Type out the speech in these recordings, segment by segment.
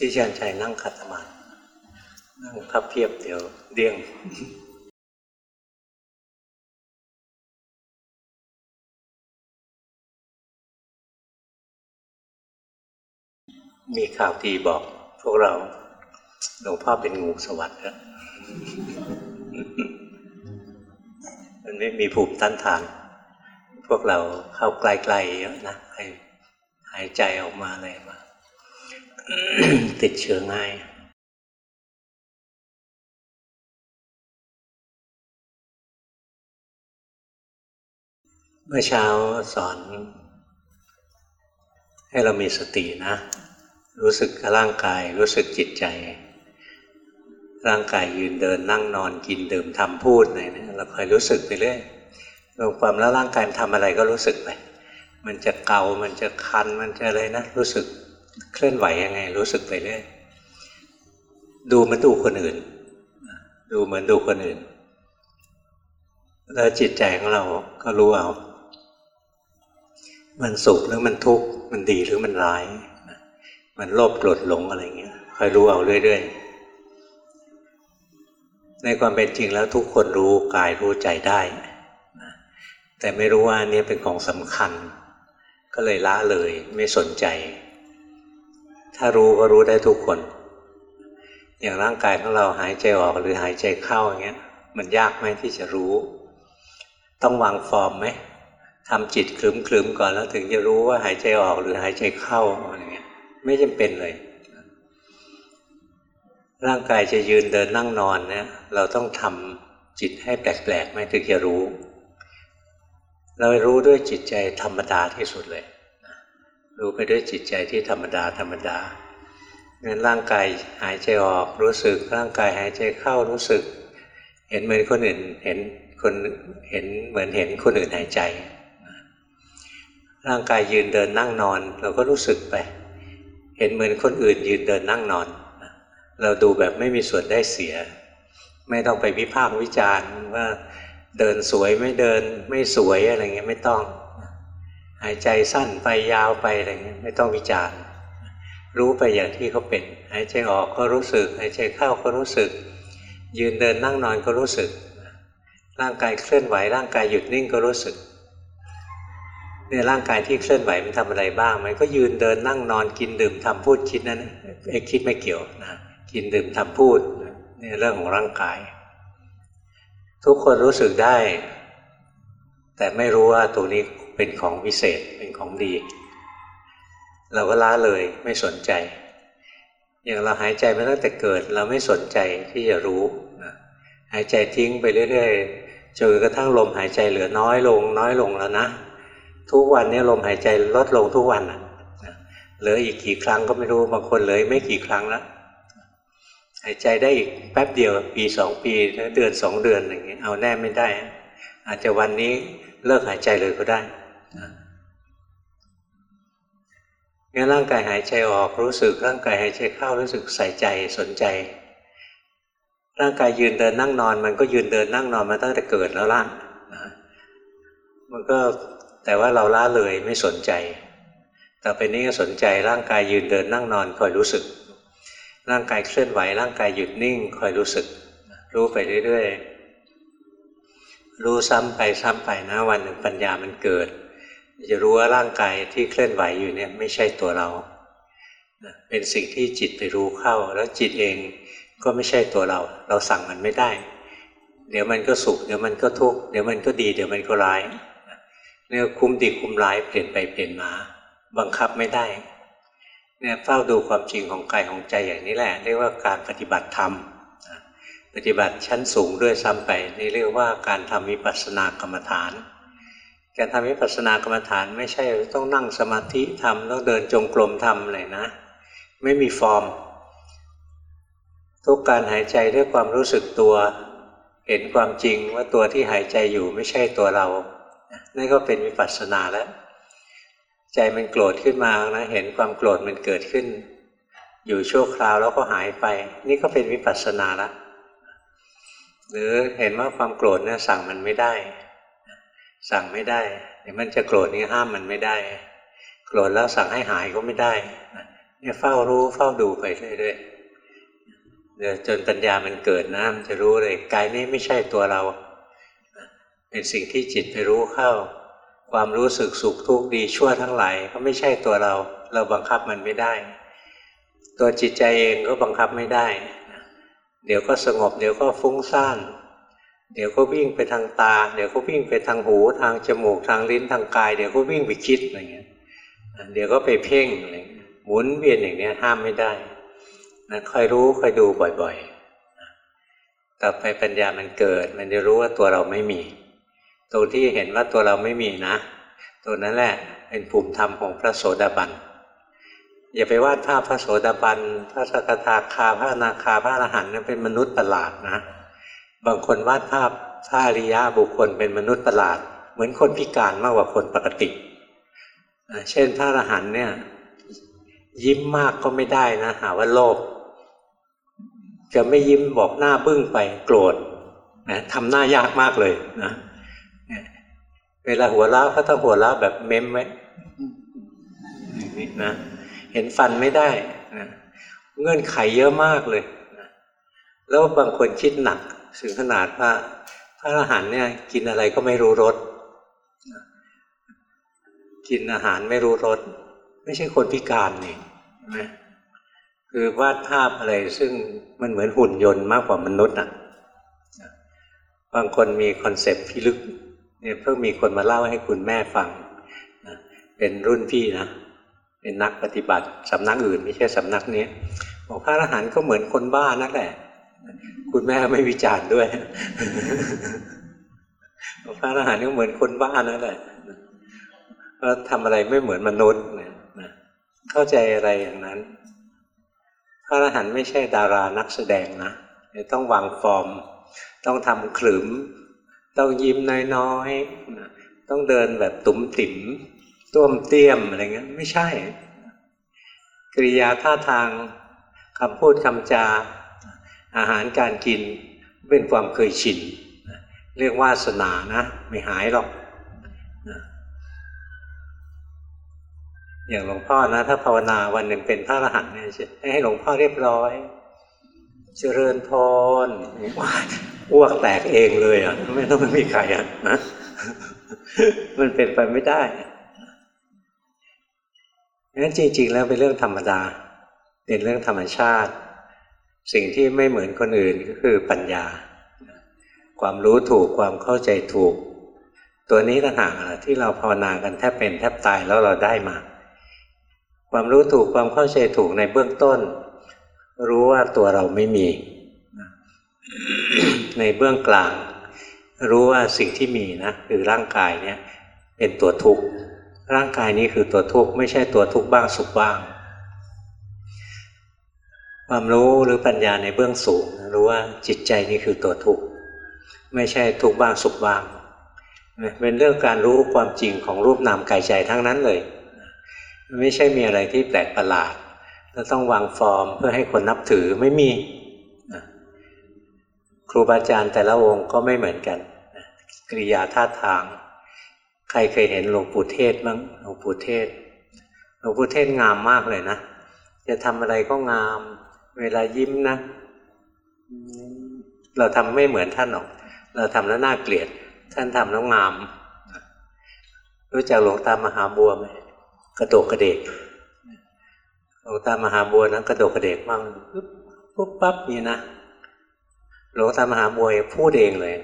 ที่เชันชัยนั่งขัดสมาธินั่งพับเพียบเดี๋ยวเดี้ยงมีข่าวดีบอก พวกเราหลวงพ่อเป็นงูสวัสดิ์แล้วมันไม่มีภูมิต้านทาน พวกเราเข้าใกล้ๆเยอะนะหายใจออกมาอะไรมา ติดเชื้อง่ายเมื่อเช้าสอน ให้เรามีสตินะ รู้สึกร่างกายรู้สึกจิตใจ ร่างกายยืนเดินนั่งนอนกินดื่มทำพูดอะไรเนี่ยเราคอยรู้สึกไปเรื่อยลงความแล้วร่างกายมันทำอะไรก็รู้สึกไปมันจะเกา มันจะคันมันจะอะไรนะ รู้สึก เคลื่อนไหวยังไง รู้สึกไปเรื่อยดูมันดูคนอื่น ดูเหมือนดูคนอื่น แล้วจิตใจของเราก็รู้เอา มันสุขหรือมันทุกข์ มันดีหรือมันร้าย มันโลภโกรธหลงอะไรเงี้ยคอยรู้เอาเรื่อยๆ ในความเป็นจริงแล้วทุกคนรู้กายรู้ใจได้ แต่ไม่รู้ว่านี่เป็นของสำคัญ ก็เลยละเลยไม่สนใจ ถ้ารู้ก็รู้ได้ทุกคน อย่างร่างกายของเราหายใจออกหรือหายใจเข้าอย่างเงี้ย มันยากไหมที่จะรู้ ต้องวางฟอร์มไหมทำจิตคลึ้มๆก่อนแล้วถึงจะรู้ว่าหายใจออกหรือหายใจเข้าอะไรเงี้ย ไม่จำเป็นเลย ร่างกายจะยืนเดินนั่งนอนเนี่ยเราต้องทำจิตให้แปลกๆไหมถึงจะรู้ เรารู้ด้วยจิตใจธรรมดาที่สุดเลย รู้ไปด้วยจิตใจที่ธรรมดาธรรมดางั้นร่างกายหายใจออกรู้สึก ร่างกายหายใจเข้ารู้สึก เห็นเหมือนคนอื่นเห็นคนเห็นเหมือนเห็นคนอื่นหายใจ ร่างกายยืนเดินนั่งนอน เราก็รู้สึกไป เห็นเหมือนคนอื่นยืนเดินนั่งนอน เราดูแบบไม่มีส่วนได้เสีย ไม่ต้องไปวิพากษ์วิจารณ์ว่าเดินสวยไม่เดินไม่สวยอะไรเงี้ยไม่ต้อง หายใจสั้นไปยาวไปอะไรเงี้ยไม่ต้องวิจารณ์ รู้ไปอย่างที่เขาเป็น หายใจออกก็รู้สึก หายใจเข้าก็รู้สึก ยืนเดินนั่งนอนก็รู้สึก ร่างกายเคลื่อนไหว ร่างกายหยุดนิ่งก็รู้สึกเนี่ยร่างกายที่เคลื่อนไหวมันทำอะไรบ้างมันก็ยืนเดินนั่งนอนกินดื่มทำพูดคิดนั้นไอ้คิดไม่เกี่ยวนะกินดื่มทำพูดนี่เรื่องของร่างกาย ทุกคนรู้สึกได้ แต่ไม่รู้ว่าตรงนี้ เป็นของวิเศษเป็นของดี เราก็ล้าเลยไม่สนใจ อย่างเราหายใจมาตั้งแต่เกิด เราไม่สนใจที่จะรู้นะหายใจทิ้งไปเรื่อยๆจนกระทั่งลมหายใจเหลือน้อยลง น้อยลงแล้วนะ ทุกวันนี้ลมหายใจลดลงทุกวันนะเหลืออีกกี่ครั้งก็ไม่รู้บางคนเหลือไม่กี่ครั้งแล้วหายใจได้อีกแป๊บเดียวปีสองปีเดือนสองเดือนอย่างเงี้ยเอาแน่ไม่ได้ อาจจะวันนี้เลิกหายใจเลยก็ได้ งั้นร่างกายหายใจออกรู้สึกร่างกายหายใจเข้ารู้สึกใส่ใจสนใจ ร่างกายยืนเดินนั่งนอน มันก็ยืนเดินนั่งนอนมาตั้งแต่เกิดแล้วล่ะมันก็แต่ว่าเราละเลยไม่สนใจ ต่อไปนี้ก็สนใจร่างกายยืนเดินนั่งนอนคอยรู้สึก ร่างกายเคลื่อนไหว ร่างกายหยุดนิ่งคอยรู้สึก รู้ไปเรื่อยๆ รู้ซ้ำไปซ้ำไปนะวันหนึ่งปัญญามันเกิด จะรู้ว่าร่างกายที่เคลื่อนไหวอยู่เนี่ยไม่ใช่ตัวเรา เป็นสิ่งที่จิตไปรู้เข้า แล้วจิตเองก็ไม่ใช่ตัวเรา เราสั่งมันไม่ได้ เดี๋ยวมันก็สุข เดี๋ยวมันก็ทุกข์เดี๋ยวมันก็ดี เดี๋ยวมันก็ร้ายเนี่ยคุ้มดีคุ้มร้ายเปลี่ยนไปเปลี่ยนมา บังคับไม่ได้เนี่ยเฝ้าดูความจริงของกายของใจอย่างนี้แหละเรียกว่าการปฏิบัติธรรมปฏิบัติชั้นสูงด้วยซ้ำไปนี่เรียกว่าการทำวิปัสสนากรรมฐาน การทำวิปัสสนากรรมฐานไม่ใช่ต้องนั่งสมาธิทำต้องเดินจงกรมทำเลยนะ ไม่มีฟอร์ม ทุกการหายใจด้วยความรู้สึกตัว เห็นความจริงว่าตัวที่หายใจอยู่ไม่ใช่ตัวเรา นั่นก็เป็นวิปัสสนาแล้ว ใจมันโกรธขึ้นมานะเห็นความโกรธมันเกิดขึ้น อยู่ชั่วคราวแล้วก็หายไป นี่ก็เป็นวิปัสสนาละหรือเห็นว่าความโกรธเนี่ยสั่งมันไม่ได้ สั่งไม่ได้เดี๋ยวมันจะโกรธนี่ห้ามมันไม่ได้ โกรธแล้วสั่งให้หายก็ไม่ได้เนี่ยเฝ้ารู้เฝ้าดูไปเรื่อยๆเดี๋ยวจนปัญญามันเกิดนะมันจะรู้เลยกายนี้ไม่ใช่ตัวเรา เป็นสิ่งที่จิตไปรู้เข้า ความรู้สึกสุขทุกข์ดีชั่วทั้งหลายก็ไม่ใช่ตัวเรา เราบังคับมันไม่ได้ ตัวจิตใจเองก็บังคับไม่ได้ เดี๋ยวก็สงบ เดี๋ยวก็ฟุ้งซ่าน เดี๋ยวก็วิ่งไปทางตา เดี๋ยวก็วิ่งไปทางหู ทางจมูกทางลิ้นทางกาย เดี๋ยวก็วิ่งไปคิดอะไรเงี้ยเดี๋ยวก็ไปเพ่งอะไรหมุนเวียนอย่างเนี้ยห้ามไม่ได้นะคอยรู้คอยดูบ่อยๆต่อไปปัญญามันเกิด มันจะรู้ว่าตัวเราไม่มีตรงที่เห็นว่าตัวเราไม่มีนะ ตัวนั้นแหละเป็นภูมิธรรมของพระโสดาบันอย่าไปวาดภาพพระโสดาบันพระสกทาคาพระนาคาพระอรหันต์นั้นเป็นมนุษย์ประหลาดนะ บางคนวาดภาพพระอริยะบุคคลเป็นมนุษย์ประหลาด เหมือนคนพิการมากกว่าคนปกติ เช่นพระอรหันต์เนี่ย ยิ้มมากก็ไม่ได้นะ หาว่าโลภจะไม่ยิ้มบอกหน้าบึ้งไปโกรธนะทำหน้ายากมากเลยนะเวลาหัวเราะเขาต้องหัวเราะแบบเม้มไว้นะเห็นฟันไม่ได้นะเงื่อนไขเยอะมากเลยนะแล้วบางคนคิดหนัก ถึงขนาดว่าพระอรหันต์เนี่ย กินอะไรก็ไม่รู้รสกินอาหารไม่รู้รสไม่ใช่คนพิการนี่ใช่ไหมคือวาดภาพอะไรซึ่งมันเหมือนหุ่นยนต์มากกว่ามนุษย์อะบางคนมี concept พิลึกเนี่ยเพิ่งมีคนมาเล่าให้คุณแม่ฟังเป็นรุ่นพี่นะเป็นนักปฏิบัติสำนักอื่น ไม่ใช่สำนักนี้บอกพระอรหันต์ก็เหมือนคนบ้านั่นแหละ คุณแม่ไม่วิจารณ์ด้วยพระอรหันต์ก็เหมือนคนบ้านั่นแหละว่าทำอะไรไม่เหมือนมนุษย์นะเข้าใจอะไรอย่างนั้น พระอรหันต์ไม่ใช่ดารานักแสดงนะต้องวางฟอร์ม ต้องทำขลุ่มต้องยิ้มน้อยๆต้องเดินแบบตุ้มติ๋มต้วมเตี้ยมอะไรเงี้ยไม่ใช่ กริยาท่าทางคำพูดคำจา อาหารการกินเป็นความเคยชินเรียกว่าสนานะไม่หายหรอกอย่างหลวงพ่อนะ ถ้าภาวนาวันหนึ่งเป็นพระอรหันต์เนี่ยให้หลวงพ่อเรียบร้อย เจริญพรอ้วกแตกเองเลยอะไม่ต้องไม่มีใครอะนะมันเป็นไปไม่ได้งั้นจริง ๆ แล้วเป็นเรื่องธรรมดา เป็นเรื่องธรรมชาติ สิ่งที่ไม่เหมือนคนอื่นก็คือปัญญา ความรู้ถูกความเข้าใจถูก ตัวนี้ต่างหากที่เราภาวนากันแทบเป็นแทบตายแล้วเราได้มา ความรู้ถูกความเข้าใจถูกในเบื้องต้น รู้ว่าตัวเราไม่มี ในเบื้องกลาง รู้ว่าสิ่งที่มีนะคือร่างกายเนี่ยเป็นตัวทุกข์ร่างกายนี้คือตัวทุกข์ไม่ใช่ตัวทุกข์บ้างสุขบ้าง ความรู้หรือปัญญาในเบื้องสูง รู้ว่าจิตใจนี่คือตัวทุกข์ไม่ใช่ทุกข์บ้างสุขบ้างเป็นเรื่องการรู้ความจริงของรูปนามกายใจทั้งนั้นเลย ไม่ใช่มีอะไรที่แปลกประหลาดแล้วต้องวางฟอร์มเพื่อให้คนนับถือไม่มีครูบาอาจารย์แต่ละวงค์ก็ไม่เหมือนกันกริยาท่าทาง ใครเคยเห็นหลวงปู่เทศบ้างหลวงปู่เทศหลวงปู่เทศงามมากเลยนะ จะทำอะไรก็งาม เวลายิ้มนะ เราทำไม่เหมือนท่านหรอก เราทำแล้วน่าเกลียด ท่านทำแล้วงาม รู้จักหลวงตามหาบัวไหมกระโดกกระเดกหลวงตามหาบัวนะกระโดกกระเดกมั่งปุ๊บปุ๊บปั๊บนี่นะหลวงตามหาบัวพูดเองเลย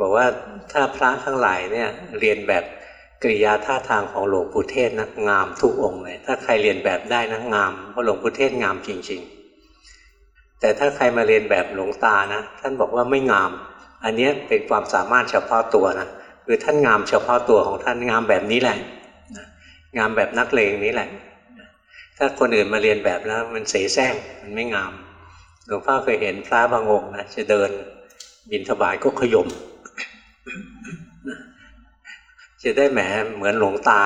บอกว่าถ้าพระทั้งหลายเนี่ย เรียนแบบกริยาท่าทางของหลวงปู่เทศนะงามทุกองค์เลย ถ้าใครเรียนแบบได้นะงามเพราะหลวงปู่เทศงามจริง ๆ แต่ถ้าใครมาเรียนแบบหลวงตานะท่านบอกว่าไม่งาม อันนี้เป็นความสามารถเฉพาะตัวนะคือท่านงามเฉพาะตัวของท่านงามแบบนี้แหละ งามแบบนักเลงนี้แหละ ถ้าคนอื่นมาเรียนแบบแล้วมันเสแสร้งมันไม่งามหลวงพ่อเคยเห็นพระบางองค์นะจะเดินบินทบาทก็ขยมจะได้แหมเหมือนหลวงตา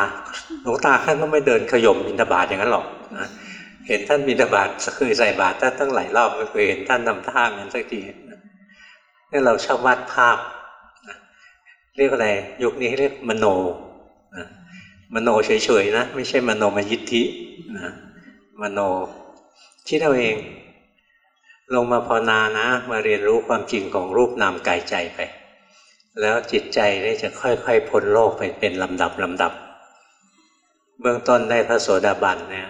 หลวงตาท่านก็ไม่เดินขยมบินทบาทอย่างนั้นหรอกนะ เห็นท่านบิณฑบาตเคยใส่บาตรท่านตั้งหลายรอบไม่เคยเห็นท่านทำท่างั้นสักทีนี่เราชอบวาดภาพ เรียกอะไร ยุคนี้เรียกมโนมโนเฉยๆนะไม่ใช่มโนมยิทธินะมโนคิดเอาเอง ลงมาภาวนานะ มาเรียนรู้ความจริงของรูปนามกายใจไป แล้วจิตใจนี่จะค่อยๆพ้นโลกไปเป็นลำดับลำดับ เบื้องต้นได้พระโสดาบันเนี่ย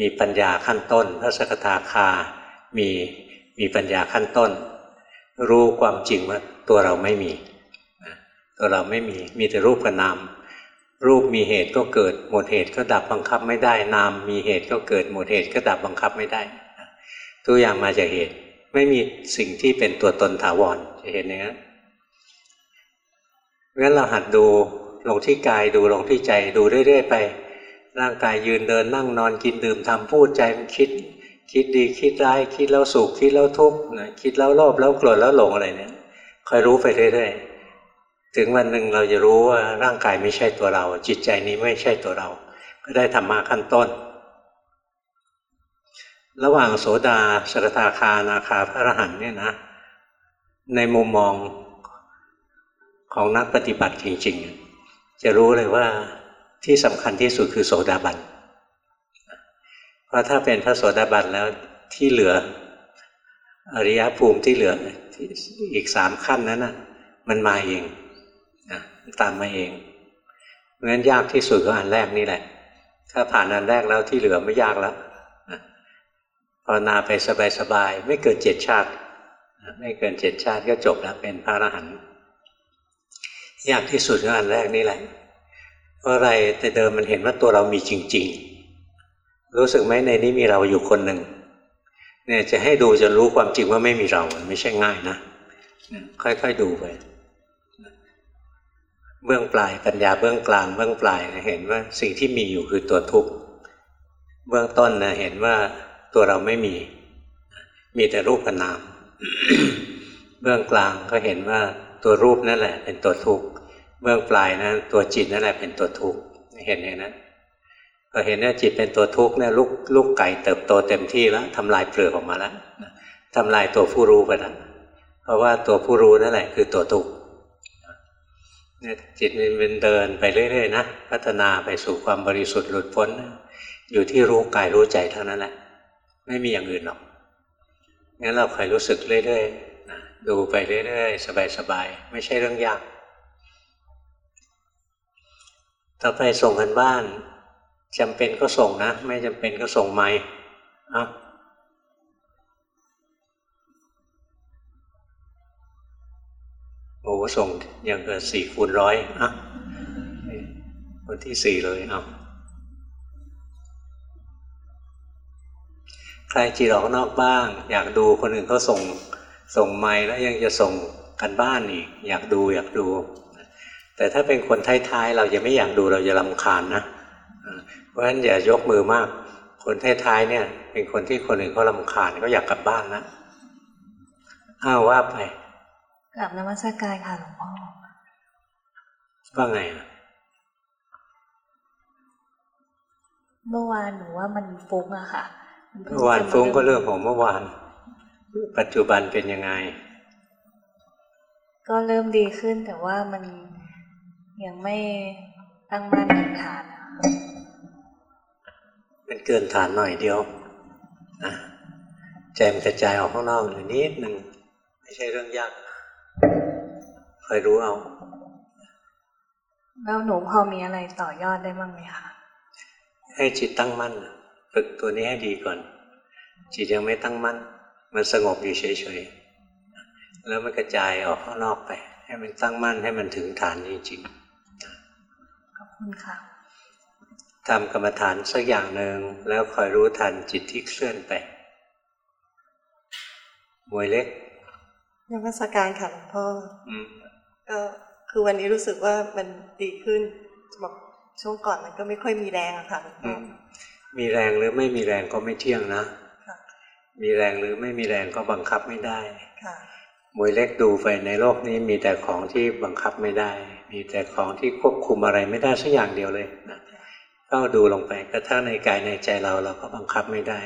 มีปัญญาขั้นต้น พระสกทาคา มีมีปัญญาขั้นต้น รู้ความจริงว่าตัวเราไม่มีตัวเราไม่มีมีแต่รูปกับนาม รูปมีเหตุก็เกิด หมดเหตุก็ดับบังคับไม่ได้ นามมีเหตุก็เกิด หมดเหตุก็ดับบังคับไม่ได้ทุกอย่างมาจากเหตุ ไม่มีสิ่งที่เป็นตัวตนถาวรจะเห็นอย่างนั้นงั้นเราหัดดูลงที่กายดูลงที่ใจดูเรื่อย ๆ ไป ร่างกายยืนเดินนั่งนอนกินดื่มทำพูดใจมันคิด คิดดีคิดร้ายคิดแล้วสุขคิดแล้วทุกข์คิดแล้วโลภแล้วโกรธแล้วหลงอะไรเนี่ยคอยรู้ไปเรื่อยๆถึงวันหนึ่งเราจะรู้ว่าร่างกายไม่ใช่ตัวเรา จิตใจนี้ไม่ใช่ตัวเรา ก็ได้ธรรมะขั้นต้น ระหว่างโสดาสกทาคานาคาพระอรหันเนี่ยนะ ในมุมมองของนักปฏิบัติจริง ๆ จะรู้เลยว่า ที่สำคัญที่สุดคือโสดาบัน เพราะถ้าเป็นพระโสดาบันแล้วที่เหลือ อริยภูมิที่เหลืออีกสามขั้นนั้นนะมันมาเองนะตามมาเองเพราะฉะนั้นยากที่สุดก็อันแรกนี่แหละ ถ้าผ่านอันแรกแล้วที่เหลือไม่ยากแล้วภาวนาไปสบายๆไม่เกินเจ็ดชาติ ไม่เกินเจ็ดชาติก็จบแล้วเป็นพระอรหันต์ยากที่สุดก็อันแรกนี่แหละ เพราะอะไรแต่เดิมมันเห็นว่าตัวเรามีจริง ๆ รู้สึกไหมในนี้มีเราอยู่คนหนึ่งเนี่ยจะให้ดูจนรู้ความจริงว่าไม่มีเรา มันไม่ใช่ง่ายนะค่อยๆดูไปเบื้องปลายปัญญาเบื้องกลางเบื้องปลายเห็นว่าสิ่งที่มีอยู่คือตัวทุกข์เบื้องต้นนะเห็นว่าตัวเราไม่มี มีแต่รูปนาม เบื้องกลางก็เห็นว่าตัวรูปนั่นแหละ เป็นตัวทุกข์ เบื้องปลายนะตัวจิตนั่นแหละเป็นตัวทุกข์เห็นอย่างนั้นพอเห็นว่าจิตเป็นตัวทุกข์เนี่ยลูกลูกไก่เติบโตเต็มที่แล้วทำลายเปลือกออกมาแล้วทำลายตัวผู้รู้ไปแล้วเพราะว่าตัวผู้รู้นั่นแหละคือตัวทุกข์จิตมันเป็นเดินไปเรื่อยๆนะพัฒนาไปสู่ความบริสุทธิ์หลุดพ้น อยู่ที่รู้กายรู้ใจเท่านั้นแหละไม่มีอย่างอื่นหรอกงั้นเราคอยรู้สึกเรื่อยๆนะดูไปเรื่อยๆ สบายๆ ไม่ใช่เรื่องยาก ต่อไปส่งกันบ้านจำเป็นก็ส่งนะ ไม่จำเป็นก็ส่งไม่อะโอ้ส่งอย่างเกิดสี่คูณร้อยอะคนที่สี่เลยเอาใครจีรออกนอกบ้าง อยากดูคนอื่นเขาส่งส่งไม้แล้วยังจะส่งกันบ้านอีก อยากดูอยากดู แต่ถ้าเป็นคนท้ายๆเราจะไม่อยากดูเราจะลำคาญนะเพราะฉะนั้นอย่ายกมือมาก คนท้ายๆเนี่ย เป็นคนที่คนอื่นเขาลำคาญก็อยากกลับบ้านนะอ้าวว่าไปกลับนมัสการค่ะหลวงพ่อว่าไงอะเมื่อวานหนูว่ามันฟุ้งอะค่ะ เมื่อวานฟุ้งก็เรื่องของเมื่อวาน ปัจจุบันเป็นยังไง ก็เริ่มดีขึ้นแต่ว่ามัน ยังไม่ตั้งมั่นถึงฐานอะมันเกินฐานหน่อยเดียวนะใจมันกระจายออกข้างนอกอยู่นิดหนึ่งไม่ใช่เรื่องยากคอยรู้เอา แล้วหนูพอมีอะไรต่อยอดได้บ้างไหมคะ ให้จิตตั้งมั่นฝึกตัวนี้ให้ดีก่อน จิตยังไม่ตั้งมั่น มันสงบอยู่เฉยๆ แล้วมันกระจายออกข้างนอกไป ให้มันตั้งมั่นให้มันถึงฐานจริงๆขอบ คุณค่ะทำกรรมฐานสักอย่างหนึ่งแล้วคอยรู้ทันจิตที่เคลื่อนไปมวยเล็กนมัสการค่ะหลวงพ่อก็คือวันนี้รู้สึกว่ามันดีขึ้นบอกช่วงก่อนมันก็ไม่ค่อยมีแรงอะค่ะหลวงพ่อมีแรงหรือไม่มีแรงก็ไม่เที่ยงนะมีแรงหรือไม่มีแรงก็บังคับไม่ได้มวยเล็กดูไปในโลกนี้มีแต่ของที่บังคับไม่ได้ มีแต่ของที่ควบคุมอะไรไม่ได้สักอย่างเดียวเลยนะก็ดูลงไปกระทั่งในกายในใจเราเราก็บังคับไม่ได้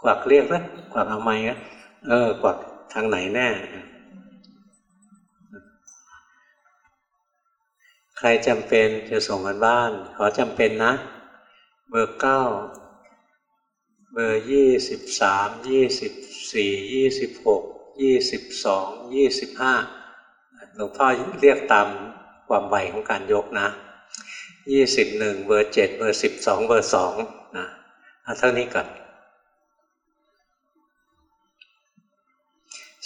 กวักเรียกนะกวักเอาไม้นะเออกวักทางไหนแน่ ใครจำเป็นจะส่งกันบ้าน ขอจำเป็นนะ เบอร์เก้าเบอร์ยี่สิบสามยี่สิบสี่ยี่สิบหกยี่สิบสองยี่สิบห้าหลวงพ่อเรียกตามความไหวของการยกนะยี่สิบหนึ่งเบอร์เจ็ดเบอร์สิบสองเบอร์สองนะเอาเท่านี้ก่อน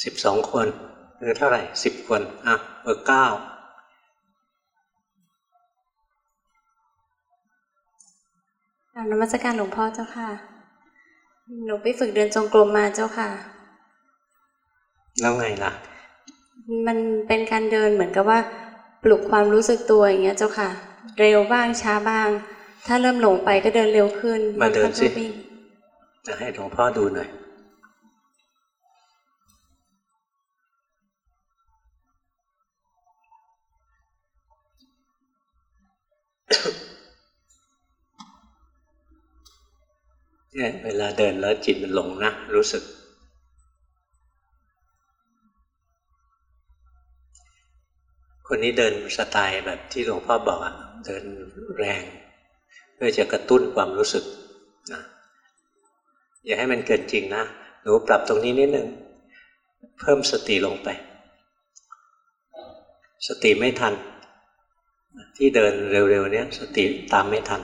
สิบสองคนหรือเท่าไหร่สิบคนอะเบอร์เก้ากราบนมัสการหลวงพ่อเจ้าค่ะ หนูไปฝึกเดินจงกรมมาเจ้าค่ะ แล้วไงล่ะ มันเป็นการเดินเหมือนกับว่า ปลุกความรู้สึกตัวอย่างเงี้ยเจ้าค่ะ เร็วบ้างช้าบ้าง ถ้าเริ่มหลงไปก็เดินเร็วขึ้นมาเดินสิบงครั้งก็วิ่งจะให้หลวงพ่อดูหน่อย เนี่ยเวลาเดินแล้วจิตมันหลงนะ รู้สึก คนนี้เดินสไตล์แบบที่หลวงพ่อบอกอะเดินแรง เพื่อจะกระตุ้นความรู้สึกนะอย่าให้มันเกินจริงนะหนูปรับตรงนี้นิดหนึ่งเพิ่มสติลงไป สติไม่ทัน ที่เดินเร็วๆเนี้ยสติตามไม่ทัน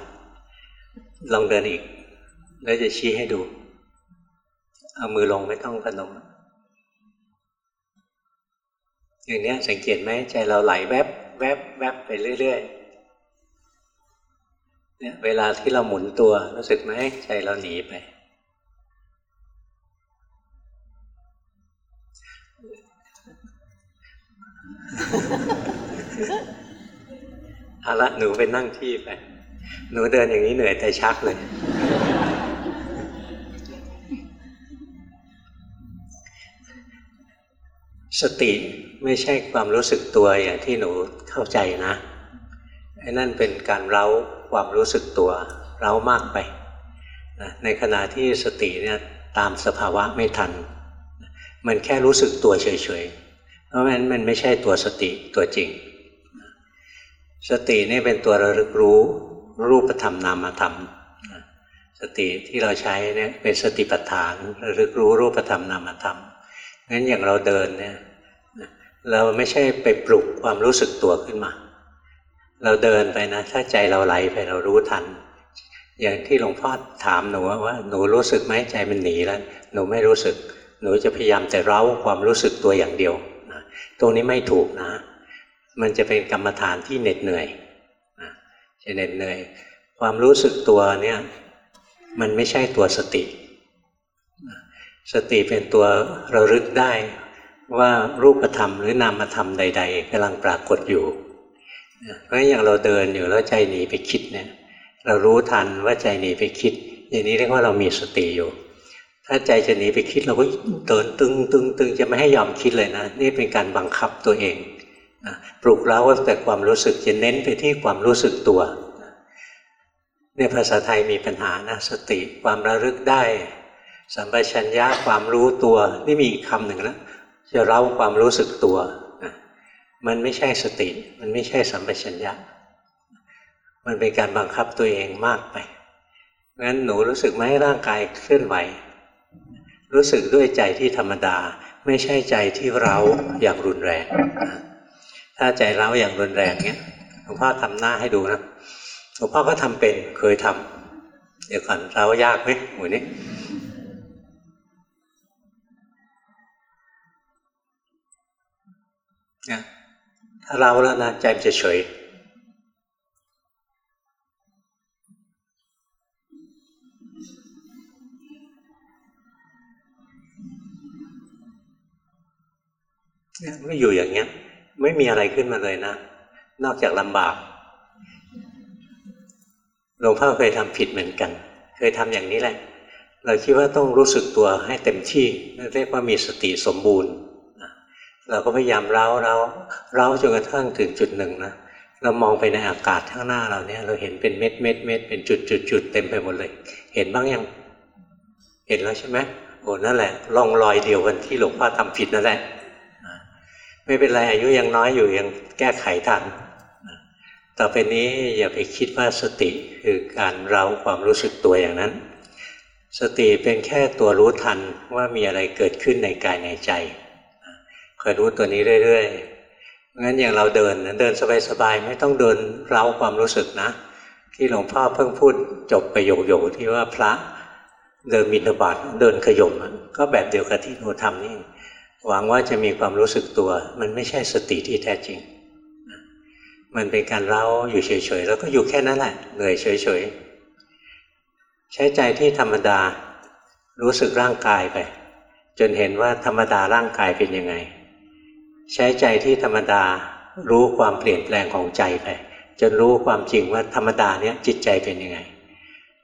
ลองเดินอีก แล้วจะชี้ให้ดู เอามือลงไม่ต้องพนม อย่างนี้สังเกตไหมใจเราไหลแวบแวบแวบไปเรื่อยๆเนี่ยเวลาที่เราหมุนตัวรู้สึกไหมใจเราหนีไป เอาละหนูไปนั่งที่ไป หนูเดินอย่างนี้เหนื่อยแต่ชักเลย สติไม่ใช่ความรู้สึกตัวอย่างที่หนูเข้าใจนะไอ้นั่นเป็นการเร้าความรู้สึกตัวเร้ามากไปนะในขณะที่สติเนี่ยตามสภาวะไม่ทัน มันแค่รู้สึกตัวเฉยๆ เพราะฉะนั้นมันไม่ใช่ตัวสติตัวจริง สตินี่เป็นตัวระลึกรู้รูปธรรมนามธรรม สติที่เราใช้เนี่ยเป็นสติปัฏฐานระลึกรู้รูปธรรมนามธรรมงั้นอย่างเราเดินเนี่ย เราไม่ใช่ไปปลุกความรู้สึกตัวขึ้นมา เราเดินไปนะ ถ้าใจเราไหลไปเรารู้ทัน อย่างที่หลวงพ่อถามหนูว่าหนูรู้สึกไหมใจมันหนีแล้ว หนูไม่รู้สึก หนูจะพยายามแต่เร้าความรู้สึกตัวอย่างเดียวนะตรงนี้ไม่ถูกนะ มันจะเป็นกรรมฐานที่เหน็ดเหนื่อยนะจะเหน็ดเหนื่อย ความรู้สึกตัวเนี่ยมันไม่ใช่ตัวสติ สติเป็นตัวระลึกได้ ว่ารูปธรรมหรือนามธรรมใด ๆกำลังปรากฏอยู่เพราะฉะนั้นอย่างเราเดินอยู่แล้วใจหนีไปคิดเนี่ยเรารู้ทันว่าใจหนีไปคิด อย่างนี้เรียกว่าเรามีสติอยู่ ถ้าใจจะหนีไปคิดเราก็เดินตึงตึงตึงจะไม่ให้ยอมคิดเลยนะ นี่เป็นการบังคับตัวเองปลุกเร้าแต่ความรู้สึกจะเน้นไปที่ความรู้สึกตัวเนี่ยภาษาไทยมีปัญหานะสติความระลึกได้ สัมปชัญญะความรู้ตัวนี่มีอีกคำหนึ่งแล้ว จะเล่าความรู้สึกตัวนะมันไม่ใช่สติ มันไม่ใช่สัมปชัญญะ มันเป็นการบังคับตัวเองมากไปงั้นหนูรู้สึกไหมร่างกายเคลื่อนไหว รู้สึกด้วยใจที่ธรรมดา ไม่ใช่ใจที่เร้าอย่างรุนแรง ถ้าใจเร้าอย่างรุนแรงเนี้ยหลวงพ่อทำหน้าให้ดูนะหลวงพ่อก็ทำเป็นเคยทำเดี๋ยวก่อนเร้ายากไหมหมูนี้ นี่ยถ้าเราแล้วนะใจมันจะเฉยเนี่ยไม่อยู่อย่างเงี้ย ไม่มีอะไรขึ้นมาเลยนะ นอกจากลำบากหลวงพ่อเคยทำผิดเหมือนกัน เคยทำอย่างนี้แหละ เราคิดว่าต้องรู้สึกตัวให้เต็มที่เรียกว่ามีสติสมบูรณ์ เราก็พยายามเล้าเล้าเล้าจนกระทั่งถึงจุดหนึ่งนะเรามองไปในอากาศข้างหน้าเราเนี่ย เราเห็นเป็นเม็ดเม็ดเม็ดเป็นจุดจุดจุดเต็มไปหมดเลย เห็นบ้างยัง เห็นแล้วใช่ไหมโอ้นั่นแหละลองรอยเดียวกันที่หลวงพ่อทำผิดนั่นแหละไม่เป็นไรอายุยังน้อยอยู่ยังแก้ไขทันต่อไปนี้อย่าไปคิดว่าสติคือการเราความรู้สึกตัวอย่างนั้น สติเป็นแค่ตัวรู้ทันว่ามีอะไรเกิดขึ้นในกายในใจ อยรู้ตัวนี้เรื่อยๆงั้นอย่างเราเดินเดินสบายๆไม่ต้องเดินเร้าความรู้สึกนะ ที่หลวงพ่อเพิ่งพูดจบประโยคอยู่ที่ว่าพระเดินมินบาตเดินขยมก็แบบเดียวกับที่เราทำนี่ หวังว่าจะมีความรู้สึกตัว มันไม่ใช่สติที่แท้จริง มันเป็นการเล่าอยู่เฉยๆ แล้วก็อยู่แค่นั้นแหละเหนื่อยเฉยๆ ใช้ใจที่ธรรมดารู้สึกร่างกายไป จนเห็นว่าธรรมดาร่างกายเป็นยังไง ใช้ใจที่ธรรมดารู้ความเปลี่ยนแปลงของใจไปจนรู้ความจริงว่าธรรมดาเนี้ยจิตใจเป็นยังไง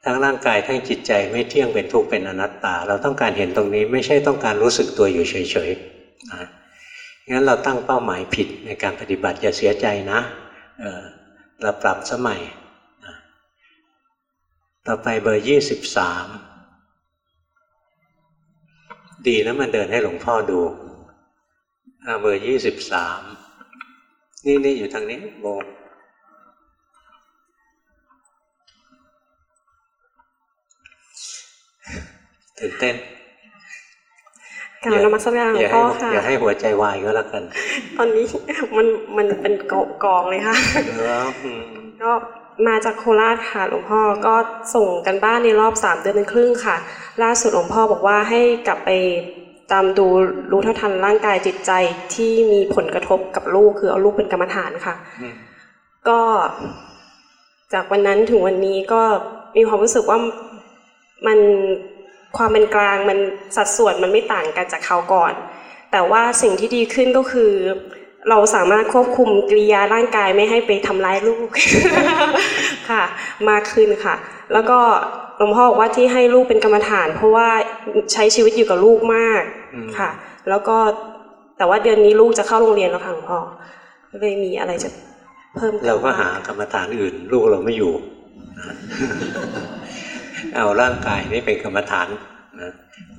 ทั้งร่างกายทั้งจิตใจไม่เที่ยงเป็นทุกข์เป็นอนัตตา เราต้องการเห็นตรงนี้ไม่ใช่ต้องการรู้สึกตัวอยู่เฉยๆนะงั้นเราตั้งเป้าหมายผิดในการปฏิบัติอย่าเสียใจนะเออเราปรับสมัยนะต่อไปเบอร์ยี่สิบสามดีนะมันเดินให้หลวงพ่อดู เบอร์ยี่สิบสามนี่นี่อยู่ทางนี้โบตื่นเต้นกรารนมัสการหลวอย่างให้พ่อค่ะอย่าให้หัวใจวายก็แล้วกัน ตอนนี้มันมันเป็นกองเลยค่ะแล้วอืมก็มาจากโคราชค่ะหลวงพ่อก็ส่งกันบ้านในรอบสามเดือนครึ่งค่ะ ล่าสุดหลวงพ่อบอกว่าให้กลับไป ตามดูรู้เท่าทันร่างกายจิตใจที่มีผลกระทบกับลูกคือเอาลูกเป็นกรรมฐานค่ะอืมก็จากวันนั้นถึงวันนี้ก็มีความรู้สึกว่ามันความเป็นกลางมันสัดส่วนมันไม่ต่างกันจากคราวก่อน แต่ว่าสิ่งที่ดีขึ้นก็คือ เราสามารถควบคุมกิริยาร่างกายไม่ให้ไปทำร้ายลูกค่ะ มากขึ้นค่ะ แล้วก็ห ลวงพ่อบอกว่าที่ให้ลูกเป็นกรรมฐาน เพราะว่าใช้ชีวิตอยู่กับลูกมากอืมค่ะ แล้วก็แต่ว่าเดือนนี้ลูกจะเข้าโรงเรียนแล้วค่ะหลวงพ่อก็เลยมีอะไรจะเพิ่มติมเราก็หากรรมฐานอื่น ลูกเราไม่อยู่นะเอาร่างกายนี่เป็นกรรมฐานนะ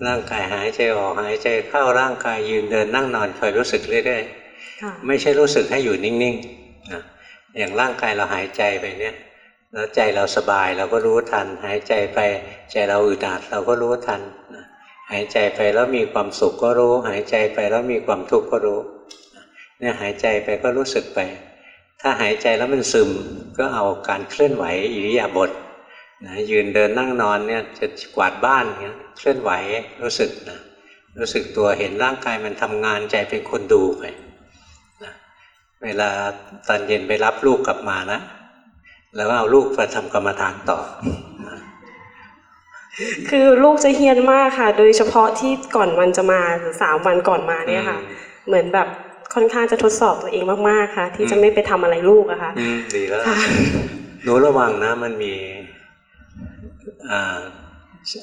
ร่างกายหายใจออกหายใจเข้าร่างกายยืนเดินนั่งนอนคอยรู้สึกเรื่อยค่ะๆไม่ใช่รู้สึกให้อยู่นิ่งๆนะอย่างร่างกายเราหายใจไปเนี่ย แล้วใจเราสบายเราก็รู้ทัน หายใจไปใจเราอึดอัดเราก็รู้ทันหายใจไปแล้วมีความสุขก็รู้ หายใจไปแล้วมีความทุกข์ก็รู้เนี่ยหายใจไปก็รู้สึกไป ถ้าหายใจแล้วมันซึมก็เอาการเคลื่อนไหวอิริยาบถนะยืนเดินนั่งนอนเนี่ยจะกวาดบ้านเงี้ยเคลื่อนไหวรู้สึกนะรู้สึกตัวเห็นร่างกายมันทำงานใจเป็นคนดูไปนะเวลาตอนเย็นไปรับลูกกลับมานะ แล้วก็เอาลูกไปทำกรรมฐานต่อนะคือลูกจะเฮียนมากค่ะ โดยเฉพาะที่ก่อนวันจะมาหรือสามวันก่อนมาเนี่ยค่ะ เหมือนแบบค่อนข้างจะทดสอบตัวเองมากๆค่ะ ที่จะไม่ไปทำอะไรลูกอะค่ะอืมดีแล้วค่ะหนูระวังนะมันมีอ่า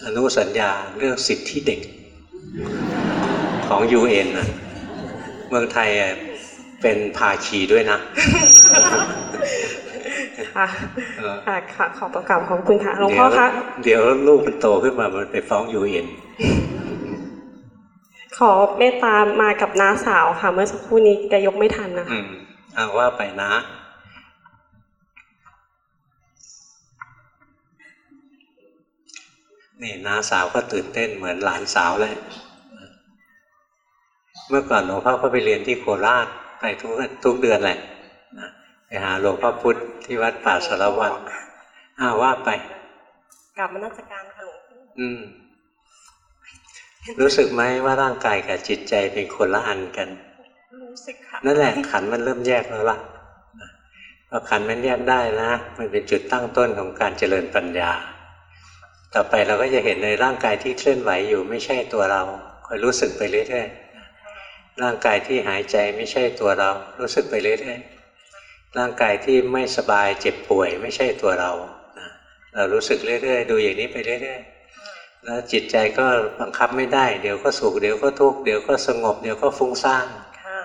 อนุสัญญาเรื่องสิทธิเด็ก ของ UN นะเมืองไทยอะเป็นภาคีด้วยนะ ค่ะเออค่ะค่ะขอบประกาศขอบคุณค่ะหลวงพ่อคะเดี๋ยวลูกมันโตขึ้นมามันไปฟ้อง UN ขอเมตตามากับน้าสาวค่ะ เมื่อสักครู่นี้แกยกไม่ทันนะคะอืมเอาว่าไปนะนี่น้าสาวก็ตื่นเต้นเหมือนหลานสาวเลย เมื่อก่อนหลวงพ่อก็ไปเรียนที่โคราชไปทุกทุกเดือนแหละนะ ไปหาหลวงพ่อพุธที่วัดป่าสารวันอ้าวว่าไปกลับมานาจการค่ะหลวงพ่ออืม รู้สึกไหมว่าร่างกายกับจิตใจเป็นคนละอันกัน รู้สึกค่ะ นั่นแหละขันธ์มันเริ่มแยกแล้วล่ะพอขันธ์มันแยกได้นะ มันเป็นจุดตั้งต้นของการเจริญปัญญา ต่อไปเราก็จะเห็นในร่างกายที่เคลื่อนไหวอยู่ไม่ใช่ตัวเราคอยรู้สึกไปเรื่อยๆร่างกายที่หายใจไม่ใช่ตัวเรา รู้สึกไปเรื่อยๆ ร่างกายที่ไม่สบายเจ็บป่วย ไม่ใช่ตัวเรานะเรารู้สึกเรื่อยๆ ดูอย่างนี้ไปเรื่อยๆแล้วจิตใจก็บังคับไม่ได้ เดี๋ยวก็สุขเดี๋ยวก็ทุกข์เดี๋ยวก็สงบ เดี๋ยวก็ฟุ้งซ่านค่ะ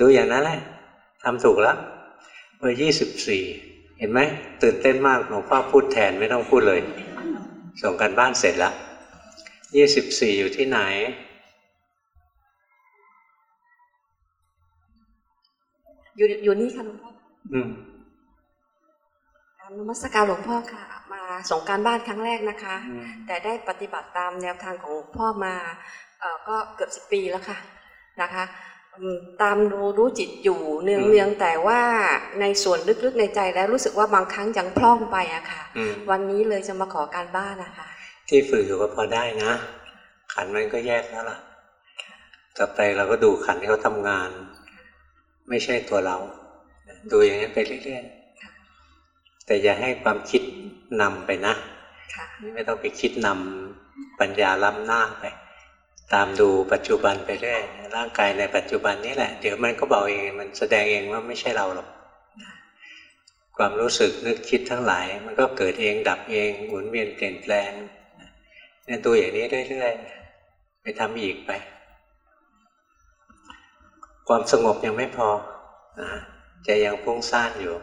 ดูอย่างนั้นแหละทำถูกแล้วเบอร์ยี่สิบสี่เห็นไหมตื่นเต้นมากหลวงพ่อพูดแทนไม่ต้องพูดเลย ส่งกันบ้านเสร็จแล้วยี่สิบสี่อยู่ที่ไหนอยู่อยู่นี่ค่ะหลวงพ่อ อืมตามนมัสการหลวงพ่อค่ะ มาส่งการบ้านครั้งแรกนะคะ แต่ได้ปฏิบัติตามแนวทางของหลวงพ่อมาเอ่อก็เกือบสิบปีแล้วค่ะนะคะอืมตามรู้รู้จิตอยู่เนืองเนืองๆแต่ว่าในส่วนลึกๆในใจแล้วรู้สึกว่าบางครั้งยังพร่องไปอะค่ะอืมวันนี้เลยจะมาขอการบ้านนะคะ ที่ฝึกอยู่ก็พอได้นะ ขันมันก็แยกแล้วล่ะ ต่อไปเราก็ดูขันที่เขาทำงาน ไม่ใช่ตัวเรา ดูอย่างนั้นไปเรื่อยๆแต่อย่าให้ความคิดนำไปนะค่ะไม่ต้องไปคิดนำปัญญาล้ำหน้าไป ตามดูปัจจุบันไปเรื่อยร่างกายในปัจจุบันนี่แหละ เดี๋ยวมันก็บอกเองมันแสดงเองว่าไม่ใช่เราหรอกความรู้สึกนึกคิดทั้งหลาย มันก็เกิดเองดับเองหมุนเวียนเปลี่ยนแปลงเนี่ยดูอย่างนี้เรื่อยๆไปทำอีกไป ความสงบยังไม่พอนะ ใจยังพุ่งซ่านอยู่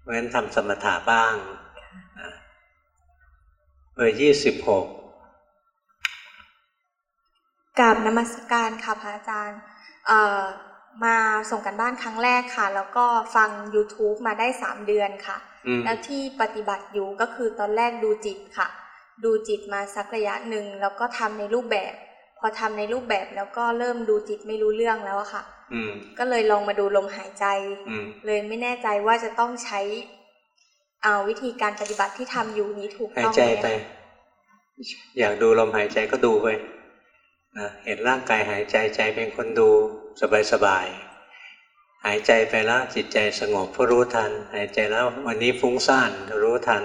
เพราะฉะนั้นทำสมถะบ้างนะเบอร์ยี่สิบหกกราบนมัสการค่ะพระอาจารย์เอ่อมาส่งกันบ้านครั้งแรกค่ะ แล้วก็ฟัง YouTube มาได้3เดือนค่ะอืมแล้วที่ปฏิบัติอยู่ก็คือตอนแรกดูจิตค่ะ ดูจิตมาสักระยะหนึ่งแล้วก็ทำในรูปแบบ พอทำในรูปแบบแล้วก็เริ่มดูจิตไม่รู้เรื่องแล้วอะค่ะอืม ก็เลยลองมาดูลมหายใจอืมเลยไม่แน่ใจว่าจะต้องใช้เอาวิธีการปฏิบัติที่ทำอยู่นี้ถูกหายต้องใจไหมไป อยากดูลมหายใจก็ดูไปนะเห็นร่างกายหายใจใจเป็นคนดูสบายๆหายใจไปแล้วจิตใจสงบก็รู้ทัน หายใจแล้ววันนี้ฟุ้งซ่านรู้ทัน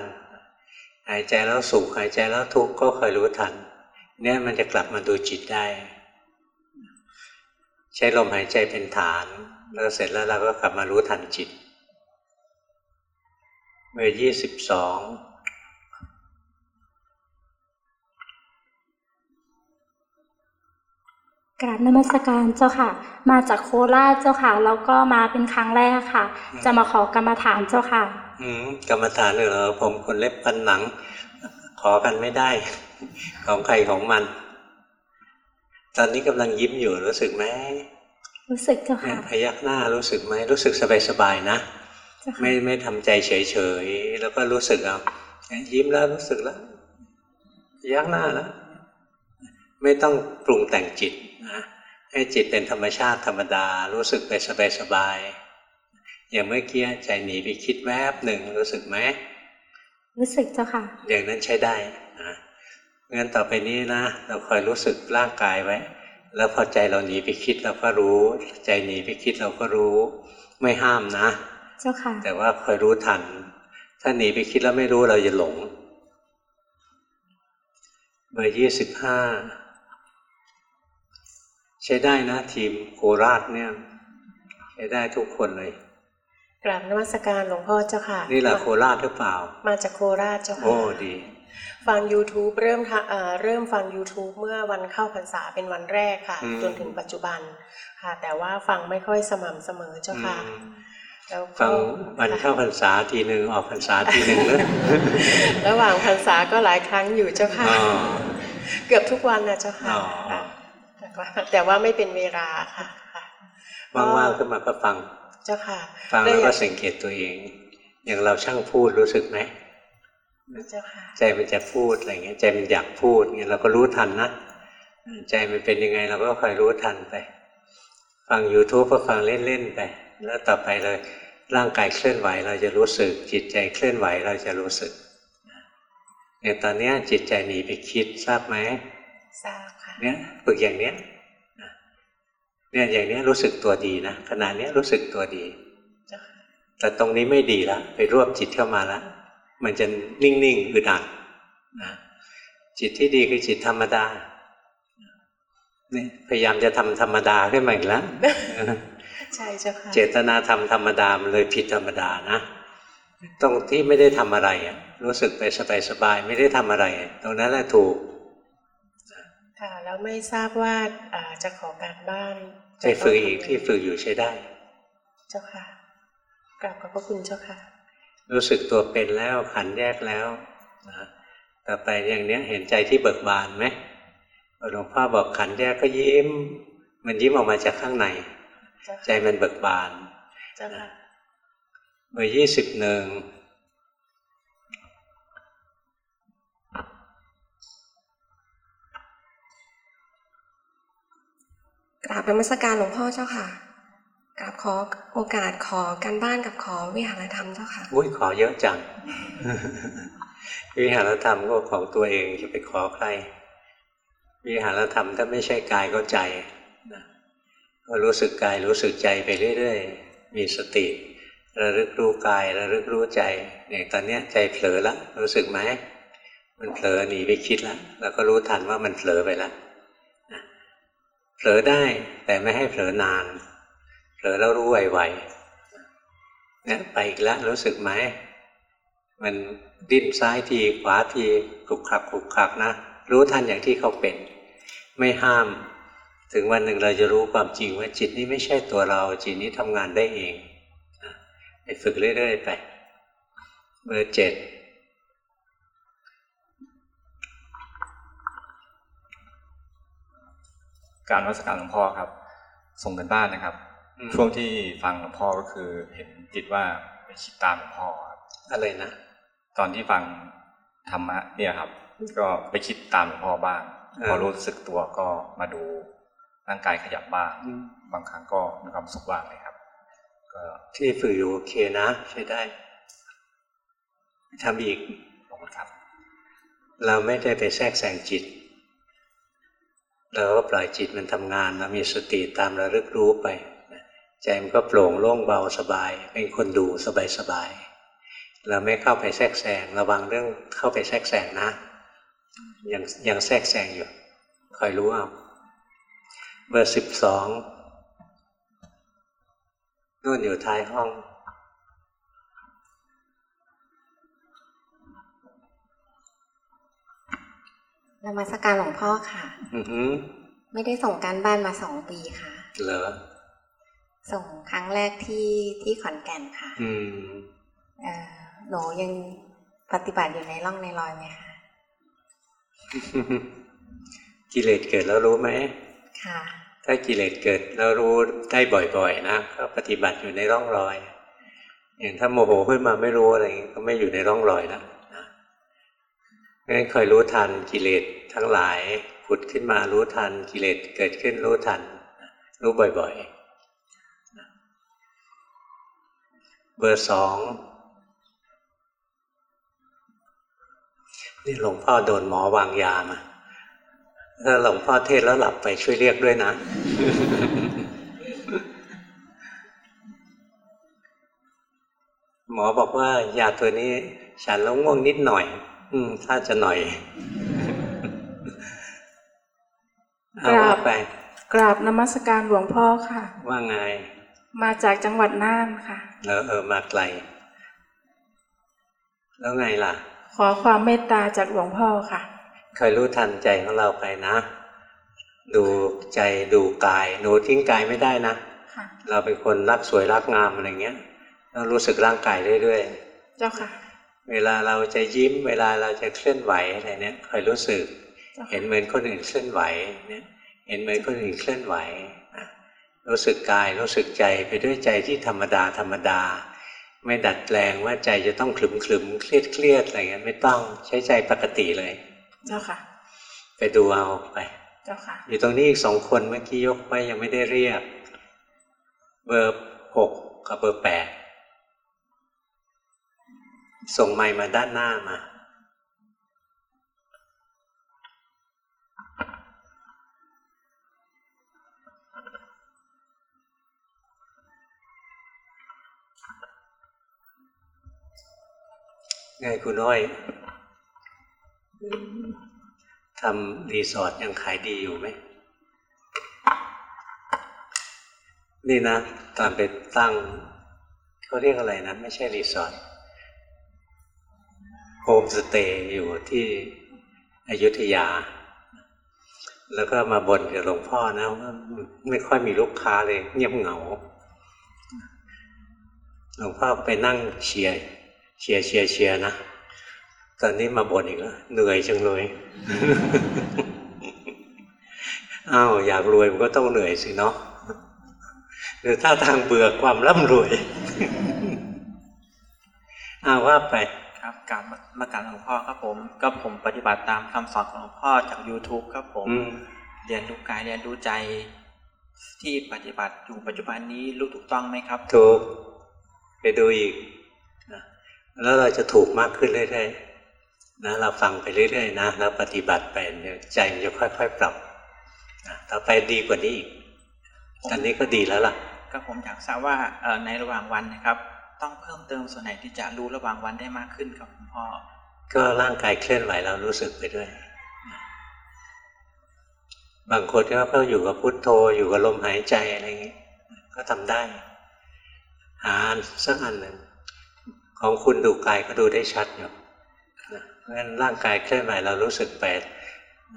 หายใจแล้วสุขหายใจแล้วทุกข์ก็คอยรู้ทัน เนี่ยมันจะกลับมาดูจิตได้ ใช้ลมหายใจเป็นฐาน แล้วเสร็จแล้วเราก็กลับมารู้ทันจิต เบอร์ยี่สิบสองกราบนมัสการเจ้าค่ะ มาจากโคราชเจ้าค่ะแล้วก็มาเป็นครั้งแรกค่ะ จะมาขอกรรมฐานเจ้าค่ะ อืมกรรมฐานเหรอผมคนเล็บพันหนัง ขอกันไม่ได้ ของใครของมัน ตอนนี้กำลังยิ้มอยู่รู้สึกไหมรู้สึกเจ้าเนี่ค่ะยพยักหน้ารู้สึกไหมรู้สึกสบายๆนะเจ้าค่ะไม่ไม่ทำใจเฉยๆแล้วก็รู้สึกเอายิ้มแล้วรู้สึกแล้วพยักหน้าแล้วไม่ต้องปรุงแต่งจิตนะให้จิตเป็นธรรมชาติธรรมดา รู้สึกไปสบายๆอย่างเมื่อกี้ใจหนีไปคิดแวบหนึ่งรู้สึกไหมรู้สึกเจ้าค่ะ อย่างนั้นใช้ได้นะ งั้นต่อไปนี้นะ เราคอยรู้สึกร่างกายไว้ แล้วพอใจเราหนีไปคิดเราก็รู้ ใจหนีไปคิดเราก็รู้ ไม่ห้ามนะ เจ้าค่ะ แต่ว่าคอยรู้ทัน ถ้าหนีไปคิดแล้วไม่รู้เราจะหลง เบอร์ยี่สิบห้าใช้ได้นะ ทีมโคราชเนี่ย ใช้ได้ทุกคนเลยกราบนมัสการหลวงพ่อเจ้าค่ะ นี่แหละโคราชหรือเปล่า มาจากโคราชเจ้าค่ะ โอ้ดี ฟัง YouTube เริ่มทะเอ่อเริ่มฟัง YouTube เมื่อวันเข้าพรรษาเป็นวันแรกค่ะอืมจนถึงปัจจุบันค่ะ แต่ว่าฟังไม่ค่อยสม่ำเสมอเจ้าค่ะอืมแล้วก็ฟังวันเข้าพรรษาทีหนึ่งออกพรรษาทีหนึ่งเนอะระหว่างพรรษาก็หลายครั้งอยู่เจ้าค่ะอ๋อเกือบทุกวันนะเจ้าค่ะอ๋อค่ะแต่ว่าแต่ว่าไม่เป็นเวลาค่ะค่ะว่างๆขึ้นมาก็ฟัง เจ้าค่ะ ฟังแล้วก็เยสังเกตตัวเอง อย่างเราช่างพูดรู้สึกไหมเจ้าค่ะ ใจมันจะพูดอะไรเงี้ยใจมันอยากพูดเงี้ยเราก็รู้ทันนะใจมันเป็นยังไงเราก็คอยรู้ทันไป ฟัง YouTube ก็ฟังเล่นๆไป แล้วต่อไปเลยร่างกายเคลื่อนไหวเราจะรู้สึก จิตใจเคลื่อนไหวเราจะรู้สึกเนี่ยตอนเนี้ยจิตใจหนีไปคิดทราบไหมทราบค่ะเนี่ยฝึกอย่างเนี้ยนะเนี่ยอย่างเนี้ยรู้สึกตัวดีนะขณะเนี้ยรู้สึกตัวดีเจ้าค่ะแต่ตรงนี้ไม่ดีละไปรวบจิตเข้ามาแล้ว มันจะนิ่งๆอึดอัดนะจิตที่ดีคือจิตธรรมดาเนี่ยพยายามจะทำธรรมดาขึ้นมาอีกแล้วใช่เจ้าค่ะเจตนาทำธรรมดามันเลยผิดธรรมดานะตรงที่ไม่ได้ทำอะไรอะรู้สึกไปสบายๆไม่ได้ทำอะไร ตรงนั้นแหละถูกค่ะแล้วไม่ทราบว่าอ่าจะขอการบ้านไปฝึกอีกที่ฝึกอยู่ใช้ได้ เจ้าค่ะกราบขอบพระคุณเจ้าค่ะ รู้สึกตัวเป็นแล้วขันแยกแล้วนะต่อไปอย่างเนี้ยเห็นใจที่เบิกบานไหมหลวงพ่อบอกขันแยกก็ยิ้ม มันยิ้มออกมาจากข้างใน ใจมันเบิกบานเบอร์ยี่สิบหนึ่งกราบนมัสการหลวงพ่อเจ้าค่ะ กราบขอโอกาสขอการบ้านกับขอวิหารธรรมเจ้าค่ะอุ้ยขอเยอะจัง วิหารธรรมก็ของตัวเองจะไปขอใคร วิหารธรรมถ้าไม่ใช่กายก็ใจนะก็รู้สึกกายรู้สึกใจไปเรื่อยๆ มีสติ ระลึกรู้กายระลึกรู้ใจอย่างตอนเนี้ยใจเผลอแล้วรู้สึกไหมมันเผลอหนีไปคิดแล้วแล้วก็รู้ทันว่ามันเผลอไปแล้วนะเผลอได้แต่ไม่ให้เผลอนาน ผลอแล้วรู้ไวๆเนี่ยไปอีกแล้วรู้สึกไหม มันดิ้นซ้ายทีขวาทีขลุกขลักขลุกขลักนะ รู้ทันอย่างที่เขาเป็น ไม่ห้าม ถึงวันหนึ่งเราจะรู้ความจริงว่าจิตนี้ไม่ใช่ตัวเรา จิตนี้ทำงานได้เองไปฝึกเรื่อยๆไป เบอร์เจ็ดการวัสการหลวงพ่อครับ ส่งกันบ้านนะครับ ช่วงที่ฟังหลวงพ่อก็คือเห็นจิตว่าไปคิดตามหลวงพ่อครับอะไรนะตอนที่ฟังธรรมะเนี่ยครับ ก็ไปคิดตามหลวงพ่อบ้างเออพอรู้สึกตัวก็มาดูร่างกายขยับบ้างอืมบางครั้งก็มีความสุขบ้างเลยครับก็ที่ฝึกอยู่โอเคนะ ใช้ได้ทำอีกขอบคุณครับ เราไม่ได้ไปแทรกแซงจิต เราก็ปล่อยจิตมันทำงานเรามีสติตามระลึกรู้ไปนะ ใจมันก็โปร่งโล่งเบาสบาย เป็นคนดูสบายสบายๆเราไม่เข้าไปแทรกแซงระวังเรื่องเข้าไปแทรกแซงนะ ยังยังแทรกแซงอยู่คอยรู้เอาเบอร์สิบสองนู่นอยู่ท้ายห้องนมัสการหลวงพ่อค่ะ อือหือไม่ได้ส่งการบ้านมาสองปีค่ะ เหรอ ส่งครั้งแรกที่ที่ขอนแก่นค่ะอืมเอ่อหนูยังปฏิบัติอยู่ในร่องในรอยไหมคะกิเลสเกิดแล้วรู้ไหมค่ะ ถ้ากิเลสเกิดแล้วรู้ได้บ่อยๆนะก็ปฏิบัติอยู่ในร่องรอย อย่างถ้าโมโหขึ้นมาไม่รู้อะไรอย่างงี้ก็ไม่อยู่ในร่องรอยแล้วนะงั้นคอยรู้ทันกิเลสทั้งหลายผุดขึ้นมารู้ทันกิเลสเกิดขึ้นรู้ทันนะรู้บ่อย ๆ เบอร์สองนี่หลวงพ่อโดนหมอวางยามาถ้าหลวงพ่อเทศแล้วหลับไปช่วยเรียกด้วยนะ หมอบอกว่ายาตัวนี้ ฉันแล้วง่วงนิดหน่อย อืม ถ้าจะหน่อยเอากราว่าบไปกราบนมัสการหลวงพ่อค่ะ ว่าไง มาจากจังหวัดน่านค่ะเออเออมาไกล แล้วไงล่ะ ขอความเมตตาจากหลวงพ่อค่ะคอยรู้ทันใจของเราไปนะ ดูใจดูกายหนูทิ้งกายไม่ได้นะค่ะเราเป็นคนรักสวยรักงามอะไรเงี้ยเรารู้สึกร่างกายเรื่อยเจ้าค่ะๆเวลาเราจะยิ้ม เวลาเราจะเคลื่อนไหวอะไรเนี่ยคอยรู้สึกเจ้าค่ะเห็นเหมือนคนอื่นเคลื่อนไหวเนี่ย เห็นเหมือนคนอื่นเคลื่อนไหวนะ รู้สึกกายรู้สึกใจไปด้วยใจที่ธรรมดาธรรมดา ไม่ดัดแปลงว่าใจจะต้องขลุมขลุมๆเครียดเครียดอะไรเงี้ยไม่ต้องใช้ใจปกติเลย เจ้าค่ะ ไปดูเอาไป เจ้าค่ะ อยู่ตรงนี้อีกสองคนเมื่อกี้ยกไว้ยังไม่ได้เรียก เบอร์หกกับเบอร์แปดส่งไมค์มาด้านหน้ามา ไงคุณน้อยทำรีสอร์ทยังขายดีอยู่ไหม นี่นะ ตอนไปตั้งเขาเรียกอะไรนะ ไม่ใช่รีสอร์ทโฮมสเตย์อยู่ที่อยุธยา แล้วก็มาบ่นกับหลวงพ่อนะว่าไม่ค่อยมีลูกค้าเลย เงียบเหงา หลวงพ่อไปนั่งเชียร์ เชียร์เชียร์เชียร์นะตอนนี้มาบ่นอีกแล้วเหนื่อยจังเลยอ้าวอยากรวยมันก็ต้องเหนื่อยสิเนาะหรือท่าทางเบื่อความร่ำรวยอ้าวว่าไปครับกราบนมัสการหลวงพ่อครับผม ก็ผมปฏิบัติตามคำสอนของหลวงพ่อจาก YouTube ครับผมอืมเรียนรู้กายเรียนรู้ใจ ที่ปฏิบัติอยู่ปัจจุบันนี้รู้ถูกต้องไหมครับ ถูก ไปดูอีกนะ แล้วเราจะถูกมากขึ้นเรื่อยๆนะเราฟังไปเรื่อยๆนะแล้วปฏิบัติไปเนี่ยใจมันจะค่อย ๆ ปรับนะต่อไปดีกว่านี้อีกตอนนี้ก็ดีแล้วล่ะ ก็ผมอยากทราบว่าเอ่อในระหว่างวันนะครับ ต้องเพิ่มเติมส่วนไหนที่จะรู้ระหว่างวันได้มากขึ้นครับคุณพ่อก็ร่างกายเคลื่อนไหวเรารู้สึกไปด้วย บางคนก็เพิ่งอยู่กับพุทโธอยู่กับลมหายใจอะไรอย่างงี้ก็ทำได้ หาสักอันหนึ่ง ของคุณดูกายก็ดูได้ชัดอยู่นะเพราะฉะนั้นร่างกายเคลื่อนไหวเรารู้สึกไป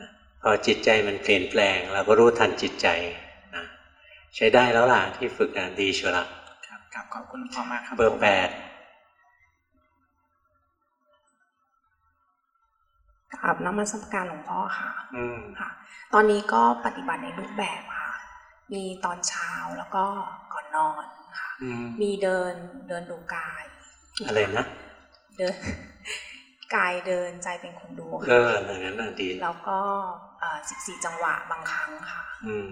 นะพอจิตใจมันเปลี่ยนแปลง เราก็รู้ทันจิตใจนะใช้ได้แล้วล่ะที่ฝึกงานดีชัวร์ละครับครับขอบคุณพ่อมากครับเบอร์แปดกราบนมัสการหลวงพ่อค่ะอืมค่ะ ตอนนี้ก็ปฏิบัติในรูปแบบค่ะ มีตอนเช้าแล้วก็ก่อนนอนค่ะอืมมีเดินเดินดูกาย อะไรนะเดินกายเดินใจเป็นคนดูเอค่ะออย่างนั้นน่ะดีแล้วก็สิบสี่จังหวะบางครั้งค่ะ อืม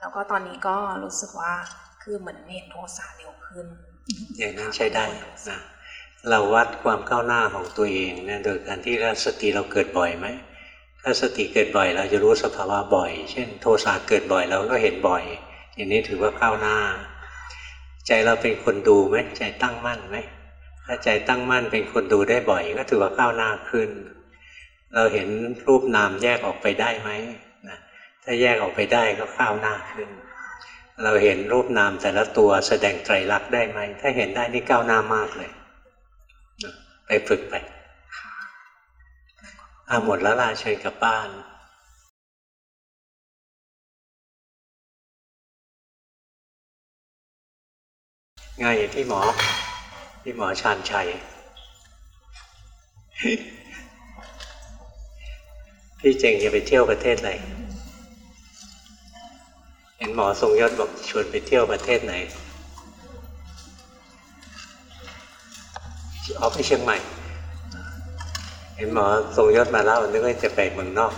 แล้วก็ตอนนี้ก็รู้สึกว่าคือเหมือนเห็นโทสะเร็วขึ้น อย่างนั้นใช้ได้นะเราวัดความก้าวหน้าของตัวเองเนี่ยโดยการที่เราสติเราเกิดบ่อยไหมถ้าสติเกิดบ่อยเราจะรู้สภาวะบ่อย เช่น โทสะเกิดบ่อยเราก็เห็นบ่อย อย่างนี้ถือว่าก้าวหน้า ใจเราเป็นคนดูไหมใจตั้งมั่นไหมถ้าใจตั้งมั่นเป็นคนดูได้บ่อย ก็ถือว่าก้าวหน้าขึ้น เราเห็นรูปนามแยกออกไปได้ไหมนะถ้าแยกออกไปได้ก็ก้าวหน้าขึ้น เราเห็นรูปนามแต่ละตัวแสดงไตรลักษณ์ได้ไหม ถ้าเห็นได้นี่ก้าวหน้ามากเลยนะไปฝึกไปอ่าหมดแล้วล่ะเชิญกลับบ้าน ไงพี่หมอ พี่หมอชาญชัย พี่เจงจะไปเที่ยวประเทศไหนเห็นหมอทรงยศบอกชวนไปเที่ยวประเทศไหนออกไปเชียงใหม่ เห็นหมอทรงยศมาเล่านึกว่าจะไปเมืองนอก